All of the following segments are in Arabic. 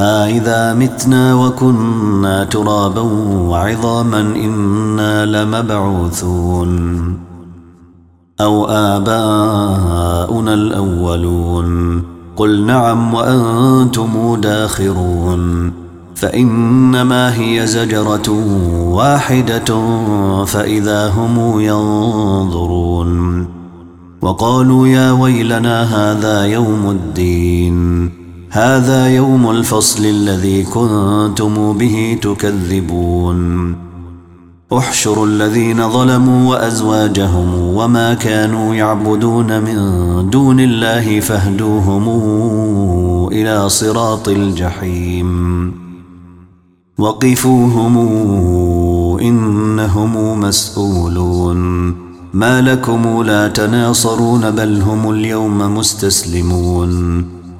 أإذا متنا وكنا ترابا وعظاما إنا لمبعوثون أو آباؤنا الأولون قل نعم وأنتم داخرون فإنما هي زجرة واحدة فإذا هم ينظرون وقالوا يا ويلنا هذا يوم الدين هذا يوم الفصل الذي كنتم به تكذبون. احشروا الذين ظلموا وأزواجهم وما كانوا يعبدون من دون الله فاهدوهم إلى صراط الجحيم. وقفوهم إنهم مسؤولون. ما لكم لا تناصرون بل هم اليوم مستسلمون.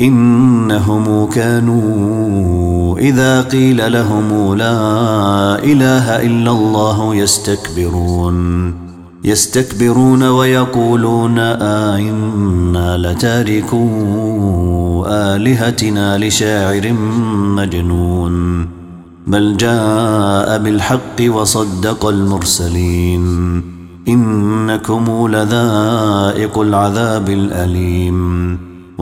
إنهم كانوا إذا قيل لهم لا إله إلا الله يستكبرون يستكبرون ويقولون آئنا لتاركوا آلهتنا لشاعر مجنون بل جاء بالحق وصدق المرسلين إنكم لذائق العذاب الأليم.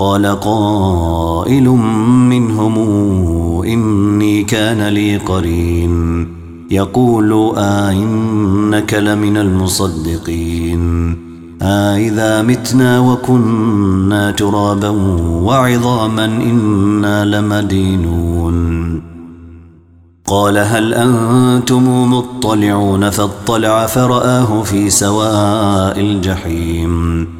قال قائل منهم إني كان لي قرين. يقول آئنك لمن المصدقين. آئذا متنا وكنا ترابا وعظاما إنا لمدينون. قال هل أنتم مطلعون؟ فاطلع فرآه في سواء الجحيم.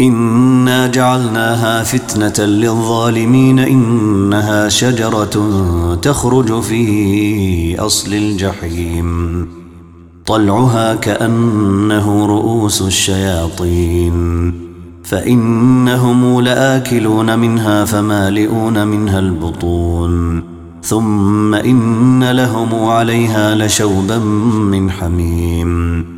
إنا جعلناها فتنة للظالمين إنها شجرة تخرج في أصل الجحيم. طلعها كأنه رؤوس الشياطين. فإنهم لآكلون منها فمالئون منها البطون. ثم إن لهم عليها لشوبا من حميم.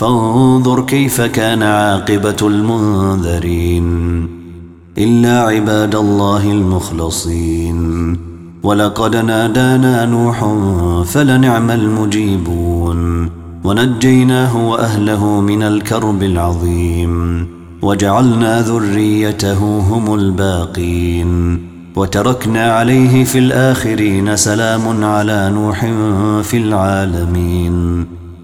فانظر كيف كان عاقبة المنذرين. إلا عباد الله المخلصين. ولقد نادانا نوح فلنعم المجيبون. ونجيناه وأهله من الكرب العظيم. وجعلنا ذريته هم الباقين. وتركنا عليه في الآخرين سلام على نوح في العالمين.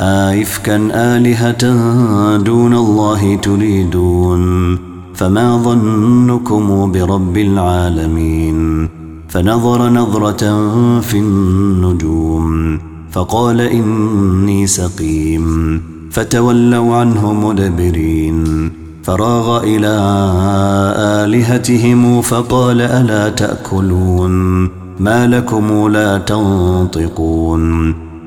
آئفكا آلهة دون الله تريدون فما ظنكم برب العالمين؟ فنظر نظرة في النجوم فقال إني سقيم فتولوا عنه مدبرين. فراغ إلى آلهتهم فقال ألا تأكلون؟ ما لكم لا تنطقون؟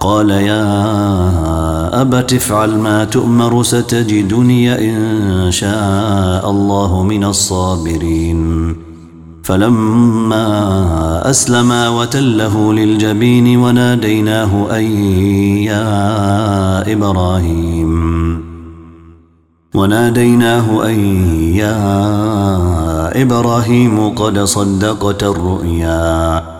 قال يا أبت افعل ما تؤمر ستجدني إن شاء الله من الصابرين. فلما أسلما وتله للجبين وناديناه أن يا إبراهيم. وناديناه أن يا إبراهيم قد صدقت الرؤيا.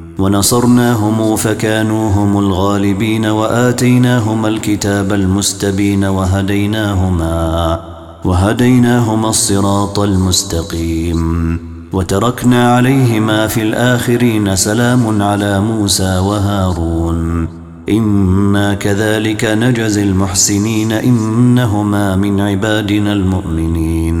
ونصرناهم فكانوا هم الغالبين وآتيناهما الكتاب المستبين وهديناهما وهديناهما الصراط المستقيم وتركنا عليهما في الآخرين سلام على موسى وهارون إنا كذلك نجزي المحسنين إنهما من عبادنا المؤمنين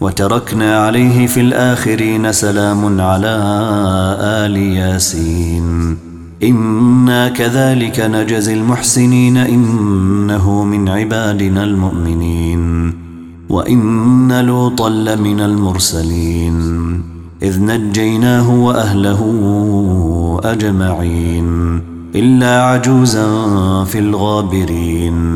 وتركنا عليه في الآخرين سلام على آل ياسين. إنا كذلك نجزي المحسنين إنه من عبادنا المؤمنين. وإن لوطا لمن المرسلين. إذ نجيناه وأهله أجمعين. إلا عجوزا في الغابرين.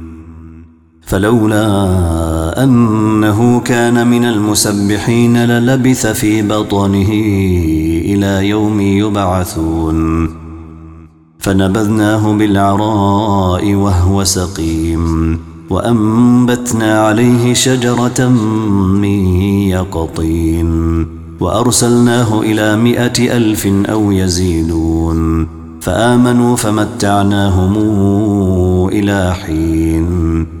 فلولا أنه كان من المسبحين للبث في بطنه إلى يوم يبعثون. فنبذناه بالعراء وهو سقيم وأنبتنا عليه شجرة من يقطين وأرسلناه إلى مئة ألف أو يزيدون. فآمنوا فمتعناهم إلى حين.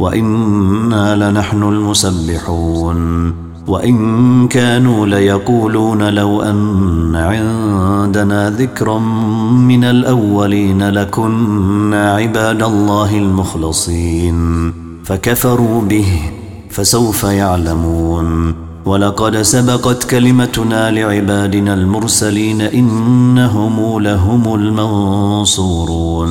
وإنا لنحن المسبحون وإن كانوا ليقولون لو أن عندنا ذكرا من الأولين لكنا عباد الله المخلصين فكفروا به فسوف يعلمون ولقد سبقت كلمتنا لعبادنا المرسلين إنهم لهم المنصورون